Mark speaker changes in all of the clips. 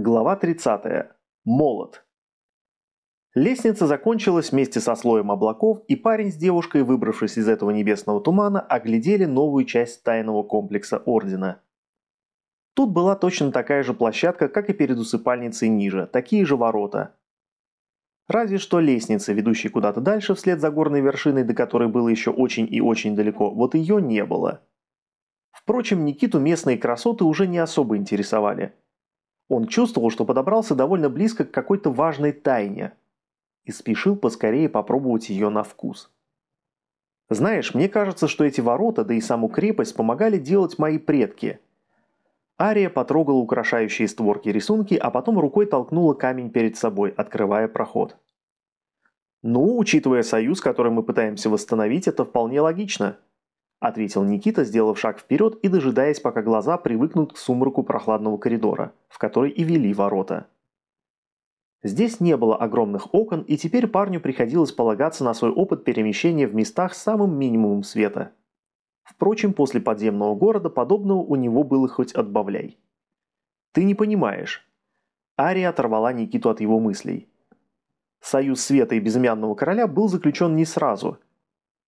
Speaker 1: Глава 30. Молот. Лестница закончилась вместе со слоем облаков, и парень с девушкой, выбравшись из этого небесного тумана, оглядели новую часть тайного комплекса Ордена. Тут была точно такая же площадка, как и перед усыпальницей ниже, такие же ворота. Разве что лестница, ведущая куда-то дальше вслед за горной вершиной, до которой было еще очень и очень далеко, вот ее не было. Впрочем, Никиту местные красоты уже не особо интересовали – он чувствовал, что подобрался довольно близко к какой-то важной тайне и спешил поскорее попробовать ее на вкус. Знаешь, мне кажется, что эти ворота, да и саму крепость помогали делать мои предки. Ария потрогала украшающие створки рисунки, а потом рукой толкнула камень перед собой, открывая проход. Ну, учитывая союз, который мы пытаемся восстановить, это вполне логично. – ответил Никита, сделав шаг вперед и дожидаясь, пока глаза привыкнут к сумраку прохладного коридора, в который и вели ворота. Здесь не было огромных окон, и теперь парню приходилось полагаться на свой опыт перемещения в местах с самым минимумом света. Впрочем, после подземного города подобного у него было хоть отбавляй. «Ты не понимаешь». Ария оторвала Никиту от его мыслей. Союз Света и Безымянного Короля был заключен не сразу –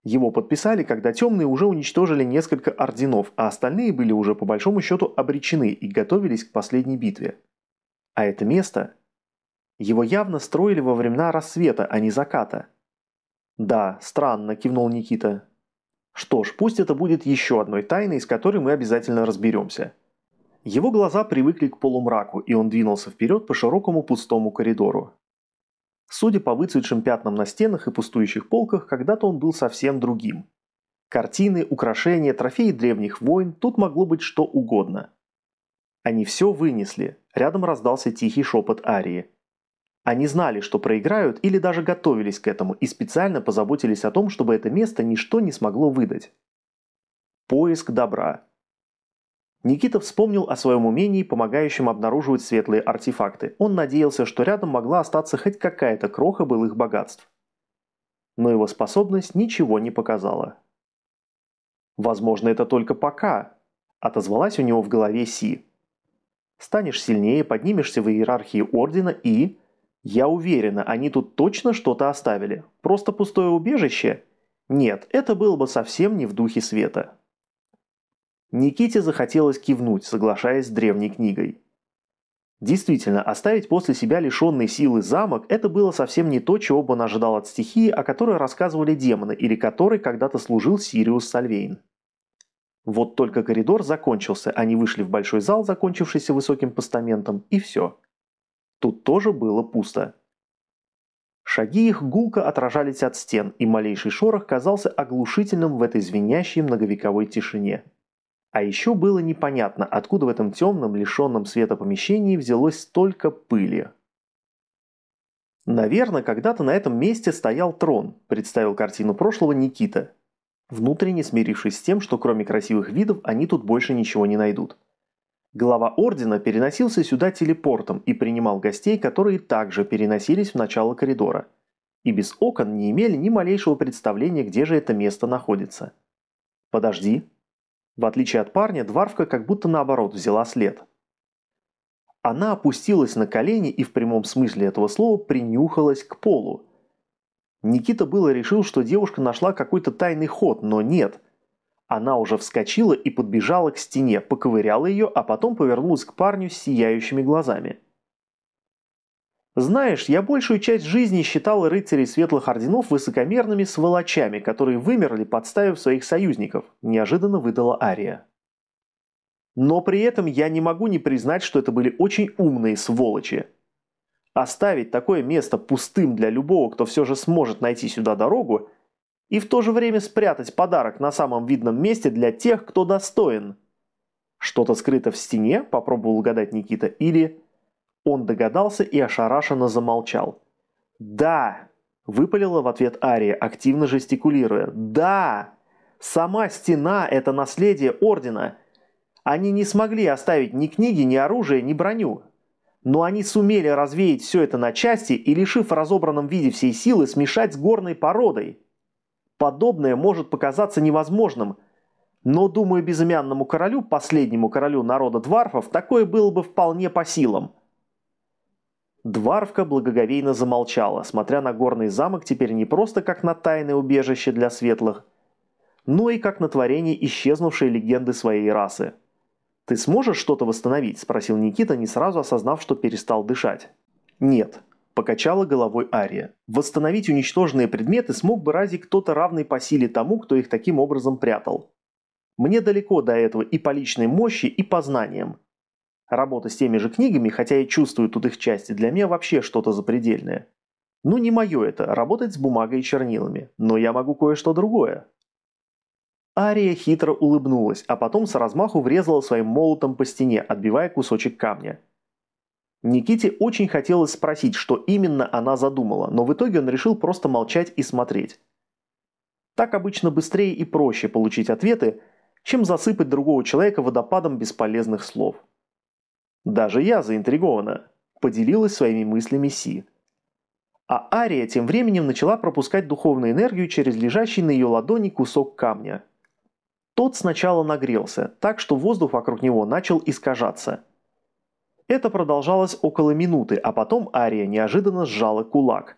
Speaker 1: его подписали, когда темные уже уничтожили несколько орденов, а остальные были уже по большому счету обречены и готовились к последней битве. А это место... Его явно строили во времена рассвета, а не заката. «Да, странно», – кивнул Никита. «Что ж, пусть это будет еще одной тайной, с которой мы обязательно разберемся». Его глаза привыкли к полумраку, и он двинулся вперед по широкому пустому коридору. Судя по выцветшим пятнам на стенах и пустующих полках, когда-то он был совсем другим. Картины, украшения, трофеи древних войн, тут могло быть что угодно. Они все вынесли, рядом раздался тихий шепот Арии. Они знали, что проиграют или даже готовились к этому и специально позаботились о том, чтобы это место ничто не смогло выдать. Поиск добра. Никита вспомнил о своем умении, помогающем обнаруживать светлые артефакты. Он надеялся, что рядом могла остаться хоть какая-то кроха былых богатств. Но его способность ничего не показала. «Возможно, это только пока», – отозвалась у него в голове Си. «Станешь сильнее, поднимешься в иерархии Ордена и...» «Я уверена, они тут точно что-то оставили. Просто пустое убежище?» «Нет, это было бы совсем не в духе света». Никите захотелось кивнуть, соглашаясь с древней книгой. Действительно, оставить после себя лишенный силы замок – это было совсем не то, чего бы он ожидал от стихии, о которой рассказывали демоны или которой когда-то служил Сириус Сальвейн. Вот только коридор закончился, они вышли в большой зал, закончившийся высоким постаментом, и все. Тут тоже было пусто. Шаги их гулко отражались от стен, и малейший шорох казался оглушительным в этой звенящей многовековой тишине. А еще было непонятно, откуда в этом темном, лишенном света помещении взялось столько пыли. Наверное, когда-то на этом месте стоял трон, представил картину прошлого Никита, внутренне смирившись с тем, что кроме красивых видов они тут больше ничего не найдут. Глава ордена переносился сюда телепортом и принимал гостей, которые также переносились в начало коридора. И без окон не имели ни малейшего представления, где же это место находится. «Подожди», в отличие от парня, Дварфка как будто наоборот взяла след. Она опустилась на колени и в прямом смысле этого слова принюхалась к полу. Никита было решил, что девушка нашла какой-то тайный ход, но нет. Она уже вскочила и подбежала к стене, поковыряла ее, а потом повернулась к парню с сияющими глазами. Знаешь, я большую часть жизни считал рыцарей светлых орденов высокомерными сволочами, которые вымерли, подставив своих союзников, неожиданно выдала Ария. Но при этом я не могу не признать, что это были очень умные сволочи. Оставить такое место пустым для любого, кто все же сможет найти сюда дорогу, и в то же время спрятать подарок на самом видном месте для тех, кто достоин. Что-то скрыто в стене, попробовал угадать Никита, или он догадался и ошарашенно замолчал. «Да!» – выпалила в ответ Ария, активно жестикулируя. «Да! Сама стена – это наследие Ордена. Они не смогли оставить ни книги, ни оружие, ни броню. Но они сумели развеять все это на части и, лишив в разобранном виде всей силы, смешать с горной породой. Подобное может показаться невозможным – но, думаю, безымянному королю, последнему королю народа дварфов, такое было бы вполне по силам. Дварвка благоговейно замолчала, смотря на горный замок теперь не просто как на тайное убежище для светлых, но и как на творение исчезнувшей легенды своей расы. «Ты сможешь что-то восстановить?» – спросил Никита, не сразу осознав, что перестал дышать. «Нет», – покачала головой Ария. «Восстановить уничтоженные предметы смог бы разве кто-то равный по силе тому, кто их таким образом прятал. Мне далеко до этого и по личной мощи, и по знаниям. Работа с теми же книгами, хотя и чувствую тут их части, для меня вообще что-то запредельное. Ну не мое это, работать с бумагой и чернилами, но я могу кое-что другое. Ария хитро улыбнулась, а потом с размаху врезала своим молотом по стене, отбивая кусочек камня. Никите очень хотелось спросить, что именно она задумала, но в итоге он решил просто молчать и смотреть. Так обычно быстрее и проще получить ответы, чем засыпать другого человека водопадом бесполезных слов. Даже я заинтригована, поделилась своими мыслями Си. А Ария тем временем начала пропускать духовную энергию через лежащий на ее ладони кусок камня. Тот сначала нагрелся, так что воздух вокруг него начал искажаться. Это продолжалось около минуты, а потом Ария неожиданно сжала кулак.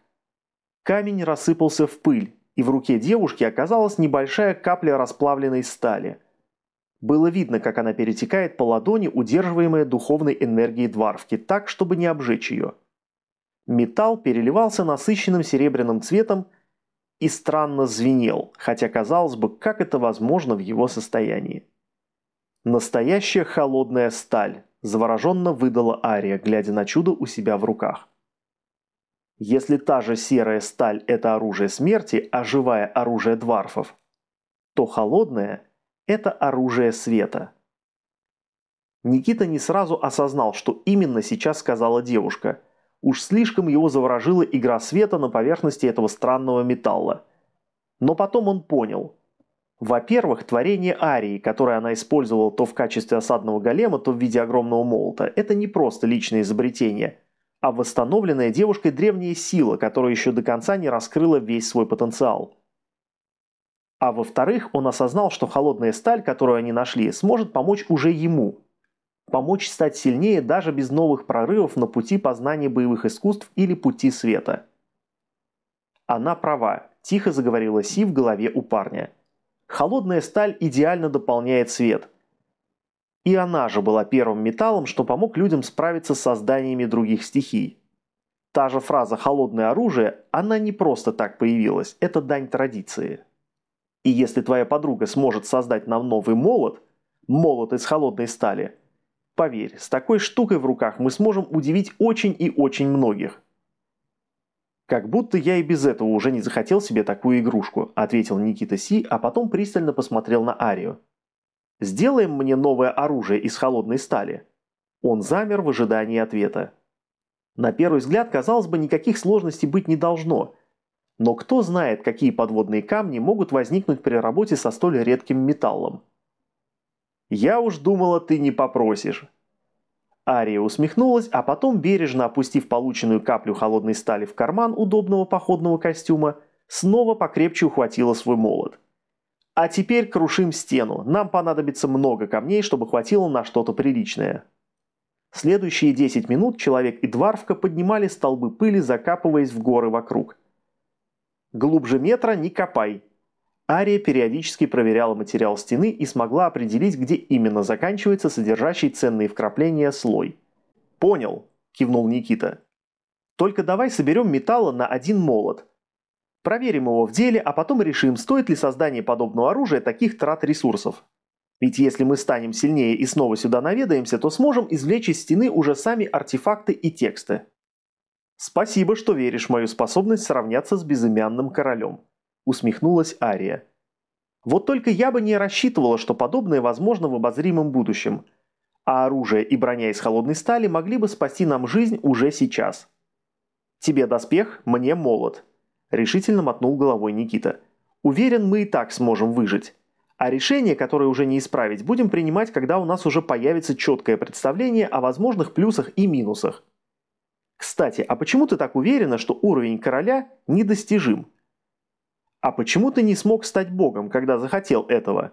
Speaker 1: Камень рассыпался в пыль, и в руке девушки оказалась небольшая капля расплавленной стали – было видно, как она перетекает по ладони, удерживаемая духовной энергией дварвки, так, чтобы не обжечь ее. Металл переливался насыщенным серебряным цветом и странно звенел, хотя казалось бы, как это возможно в его состоянии. «Настоящая холодная сталь», – завороженно выдала Ария, глядя на чудо у себя в руках. Если та же серая сталь – это оружие смерти, а живая – оружие дварфов, то холодная – это оружие света. Никита не сразу осознал, что именно сейчас сказала девушка. Уж слишком его заворожила игра света на поверхности этого странного металла. Но потом он понял. Во-первых, творение Арии, которое она использовала то в качестве осадного голема, то в виде огромного молота, это не просто личное изобретение, а восстановленная девушкой древняя сила, которая еще до конца не раскрыла весь свой потенциал. А во-вторых, он осознал, что холодная сталь, которую они нашли, сможет помочь уже ему. Помочь стать сильнее даже без новых прорывов на пути познания боевых искусств или пути света. Она права, тихо заговорила Си в голове у парня. Холодная сталь идеально дополняет свет. И она же была первым металлом, что помог людям справиться с созданиями других стихий. Та же фраза «холодное оружие», она не просто так появилась, это дань традиции. И если твоя подруга сможет создать нам новый молот, молот из холодной стали, поверь, с такой штукой в руках мы сможем удивить очень и очень многих. «Как будто я и без этого уже не захотел себе такую игрушку», ответил Никита Си, а потом пристально посмотрел на Арию. «Сделаем мне новое оружие из холодной стали». Он замер в ожидании ответа. На первый взгляд, казалось бы, никаких сложностей быть не должно – но кто знает, какие подводные камни могут возникнуть при работе со столь редким металлом. «Я уж думала, ты не попросишь». Ария усмехнулась, а потом, бережно опустив полученную каплю холодной стали в карман удобного походного костюма, снова покрепче ухватила свой молот. «А теперь крушим стену. Нам понадобится много камней, чтобы хватило на что-то приличное». Следующие 10 минут человек и дварвка поднимали столбы пыли, закапываясь в горы вокруг – Глубже метра не копай. Ария периодически проверяла материал стены и смогла определить, где именно заканчивается содержащий ценные вкрапления слой. «Понял», – кивнул Никита. «Только давай соберем металла на один молот. Проверим его в деле, а потом решим, стоит ли создание подобного оружия таких трат ресурсов. Ведь если мы станем сильнее и снова сюда наведаемся, то сможем извлечь из стены уже сами артефакты и тексты. «Спасибо, что веришь в мою способность сравняться с безымянным королем», – усмехнулась Ария. «Вот только я бы не рассчитывала, что подобное возможно в обозримом будущем, а оружие и броня из холодной стали могли бы спасти нам жизнь уже сейчас». «Тебе доспех, мне молот», – решительно мотнул головой Никита. «Уверен, мы и так сможем выжить». А решение, которое уже не исправить, будем принимать, когда у нас уже появится четкое представление о возможных плюсах и минусах. Кстати, а почему ты так уверена, что уровень короля недостижим? А почему ты не смог стать богом, когда захотел этого?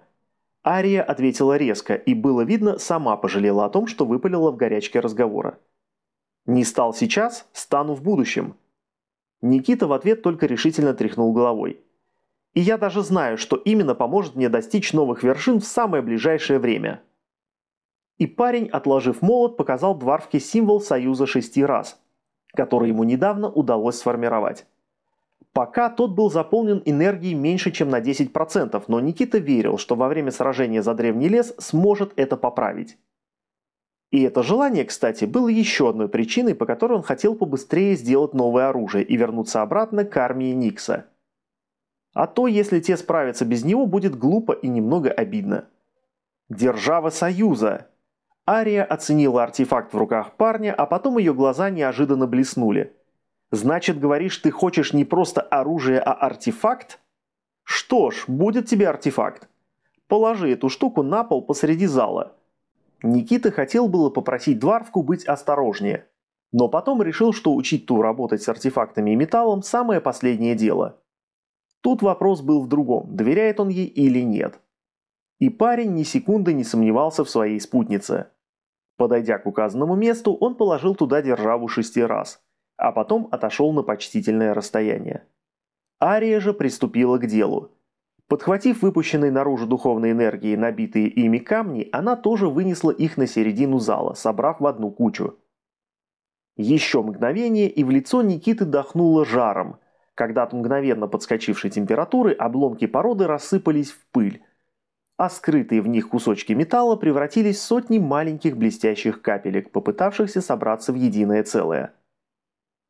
Speaker 1: Ария ответила резко, и было видно, сама пожалела о том, что выпалила в горячке разговора. «Не стал сейчас, стану в будущем». Никита в ответ только решительно тряхнул головой. «И я даже знаю, что именно поможет мне достичь новых вершин в самое ближайшее время». И парень, отложив молот, показал Дварфке символ союза шести раз, который ему недавно удалось сформировать. Пока тот был заполнен энергией меньше, чем на 10%, но Никита верил, что во время сражения за древний лес сможет это поправить. И это желание, кстати, было еще одной причиной, по которой он хотел побыстрее сделать новое оружие и вернуться обратно к армии Никса. А то, если те справятся без него, будет глупо и немного обидно. Держава Союза! Ария оценила артефакт в руках парня, а потом ее глаза неожиданно блеснули. «Значит, говоришь, ты хочешь не просто оружие, а артефакт?» «Что ж, будет тебе артефакт. Положи эту штуку на пол посреди зала». Никита хотел было попросить Дварвку быть осторожнее, но потом решил, что учить ту работать с артефактами и металлом – самое последнее дело. Тут вопрос был в другом, доверяет он ей или нет. И парень ни секунды не сомневался в своей спутнице. Подойдя к указанному месту, он положил туда державу шести раз, а потом отошел на почтительное расстояние. Ария же приступила к делу. Подхватив выпущенные наружу духовной энергии набитые ими камни, она тоже вынесла их на середину зала, собрав в одну кучу. Еще мгновение, и в лицо Никиты дохнуло жаром, когда от мгновенно подскочившей температуры обломки породы рассыпались в пыль, а скрытые в них кусочки металла превратились в сотни маленьких блестящих капелек, попытавшихся собраться в единое целое.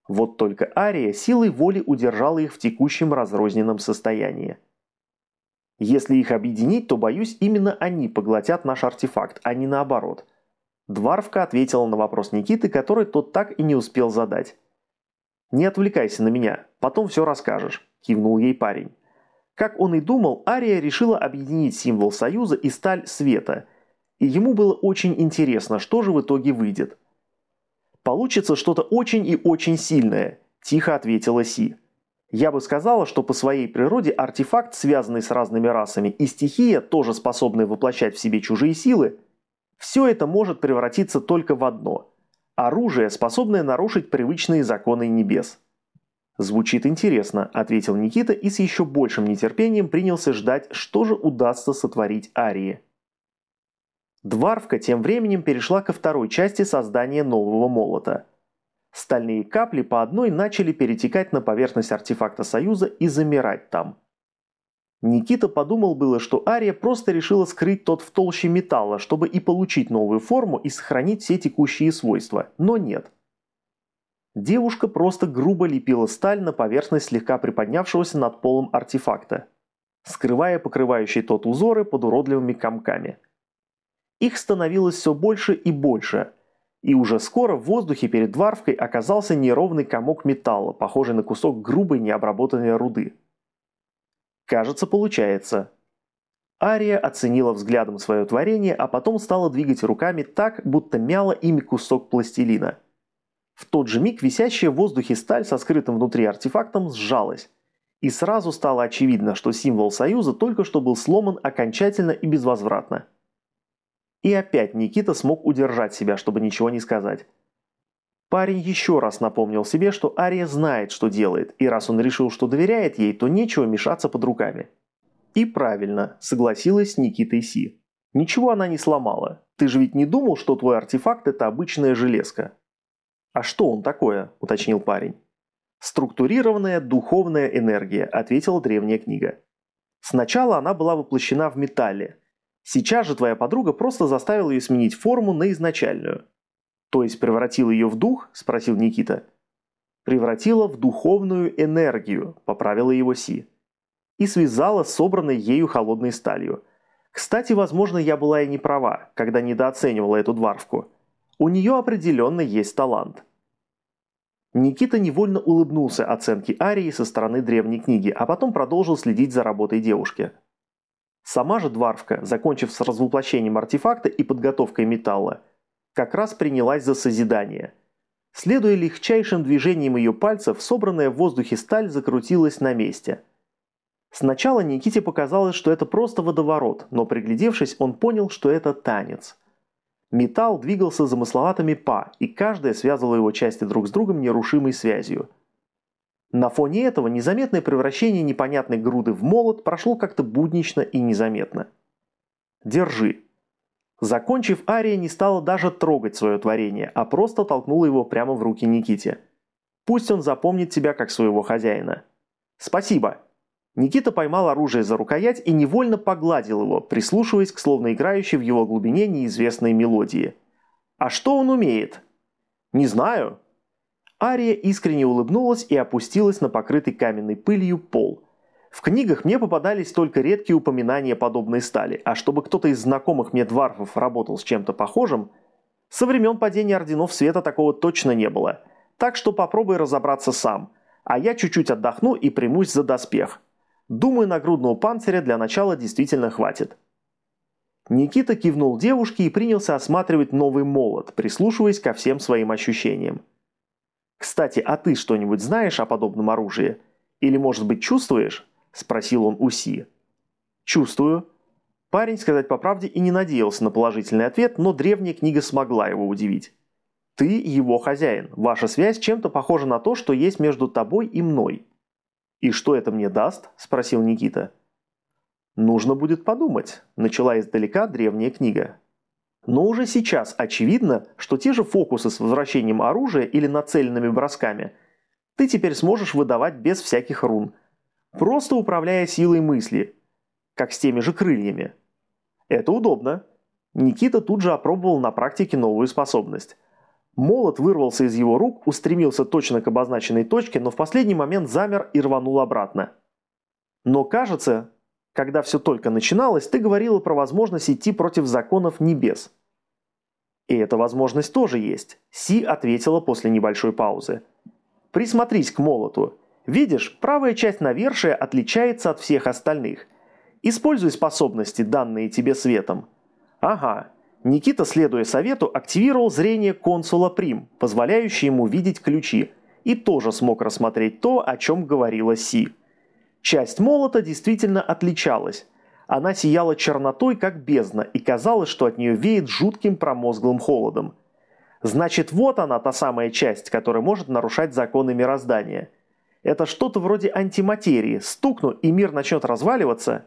Speaker 1: Вот только Ария силой воли удержала их в текущем разрозненном состоянии. Если их объединить, то, боюсь, именно они поглотят наш артефакт, а не наоборот. Дварвка ответила на вопрос Никиты, который тот так и не успел задать. «Не отвлекайся на меня, потом все расскажешь», – кивнул ей парень. Как он и думал, Ария решила объединить символ Союза и сталь света, и ему было очень интересно, что же в итоге выйдет. «Получится что-то очень и очень сильное», – тихо ответила Си. «Я бы сказала, что по своей природе артефакт, связанный с разными расами, и стихия, тоже способные воплощать в себе чужие силы, все это может превратиться только в одно – оружие, способное нарушить привычные законы небес». «Звучит интересно», – ответил Никита и с еще большим нетерпением принялся ждать, что же удастся сотворить Арии. Дварвка тем временем перешла ко второй части создания нового молота. Стальные капли по одной начали перетекать на поверхность артефакта Союза и замирать там. Никита подумал было, что Ария просто решила скрыть тот в толще металла, чтобы и получить новую форму и сохранить все текущие свойства, но нет – Девушка просто грубо лепила сталь на поверхность слегка приподнявшегося над полом артефакта, скрывая покрывающие тот узоры под уродливыми комками. Их становилось все больше и больше, и уже скоро в воздухе перед варвкой оказался неровный комок металла, похожий на кусок грубой необработанной руды. Кажется, получается. Ария оценила взглядом свое творение, а потом стала двигать руками так, будто мяла ими кусок пластилина – в тот же миг висящая в воздухе сталь со скрытым внутри артефактом сжалась. И сразу стало очевидно, что символ Союза только что был сломан окончательно и безвозвратно. И опять Никита смог удержать себя, чтобы ничего не сказать. Парень еще раз напомнил себе, что Ария знает, что делает, и раз он решил, что доверяет ей, то нечего мешаться под руками. И правильно, согласилась с Никитой Си. Ничего она не сломала. Ты же ведь не думал, что твой артефакт это обычная железка. «А что он такое?» – уточнил парень. «Структурированная духовная энергия», – ответила древняя книга. «Сначала она была воплощена в металле. Сейчас же твоя подруга просто заставила ее сменить форму на изначальную». «То есть превратила ее в дух?» – спросил Никита. «Превратила в духовную энергию», – поправила его Си. «И связала собранной ею холодной сталью. Кстати, возможно, я была и не права, когда недооценивала эту дварвку». У нее определенно есть талант. Никита невольно улыбнулся оценке Арии со стороны древней книги, а потом продолжил следить за работой девушки. Сама же Дварвка, закончив с развоплощением артефакта и подготовкой металла, как раз принялась за созидание. Следуя легчайшим движениям ее пальцев, собранная в воздухе сталь закрутилась на месте. Сначала Никите показалось, что это просто водоворот, но приглядевшись, он понял, что это танец – Металл двигался замысловатыми па, и каждая связывала его части друг с другом нерушимой связью. На фоне этого незаметное превращение непонятной груды в молот прошло как-то буднично и незаметно. «Держи». Закончив, Ария не стала даже трогать свое творение, а просто толкнула его прямо в руки Никите. Пусть он запомнит тебя как своего хозяина. «Спасибо». Никита поймал оружие за рукоять и невольно погладил его, прислушиваясь к словно играющей в его глубине неизвестной мелодии. «А что он умеет?» «Не знаю». Ария искренне улыбнулась и опустилась на покрытый каменной пылью пол. В книгах мне попадались только редкие упоминания подобной стали, а чтобы кто-то из знакомых мне дварфов работал с чем-то похожим, со времен падения Орденов Света такого точно не было. Так что попробуй разобраться сам, а я чуть-чуть отдохну и примусь за доспех. Думаю, нагрудного панциря для начала действительно хватит. Никита кивнул девушке и принялся осматривать новый молот, прислушиваясь ко всем своим ощущениям. «Кстати, а ты что-нибудь знаешь о подобном оружии? Или, может быть, чувствуешь?» – спросил он Уси. «Чувствую». Парень, сказать по правде, и не надеялся на положительный ответ, но древняя книга смогла его удивить. «Ты его хозяин. Ваша связь чем-то похожа на то, что есть между тобой и мной. «И что это мне даст?» – спросил Никита. «Нужно будет подумать», – начала издалека древняя книга. Но уже сейчас очевидно, что те же фокусы с возвращением оружия или нацеленными бросками ты теперь сможешь выдавать без всяких рун, просто управляя силой мысли, как с теми же крыльями. Это удобно. Никита тут же опробовал на практике новую способность – Молот вырвался из его рук, устремился точно к обозначенной точке, но в последний момент замер и рванул обратно. Но кажется, когда все только начиналось, ты говорила про возможность идти против законов небес. И эта возможность тоже есть, Си ответила после небольшой паузы. Присмотрись к молоту. Видишь, правая часть навершия отличается от всех остальных. Используй способности, данные тебе светом. Ага, Никита, следуя совету, активировал зрение консула Прим, позволяющее ему видеть ключи, и тоже смог рассмотреть то, о чем говорила Си. Часть молота действительно отличалась. Она сияла чернотой, как бездна, и казалось, что от нее веет жутким промозглым холодом. Значит, вот она, та самая часть, которая может нарушать законы мироздания. Это что-то вроде антиматерии. Стукну, и мир начнет разваливаться.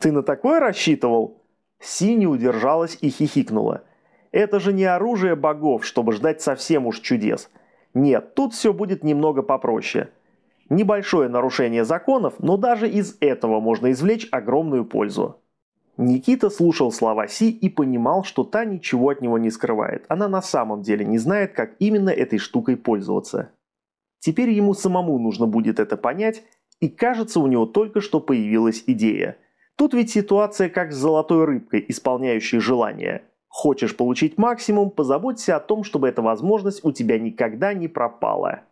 Speaker 1: Ты на такое рассчитывал? Си не удержалась и хихикнула. Это же не оружие богов, чтобы ждать совсем уж чудес. Нет, тут все будет немного попроще. Небольшое нарушение законов, но даже из этого можно извлечь огромную пользу. Никита слушал слова Си и понимал, что та ничего от него не скрывает. Она на самом деле не знает, как именно этой штукой пользоваться. Теперь ему самому нужно будет это понять, и кажется, у него только что появилась идея – Тут ведь ситуация как с золотой рыбкой, исполняющей желание. Хочешь получить максимум, позаботься о том, чтобы эта возможность у тебя никогда не пропала.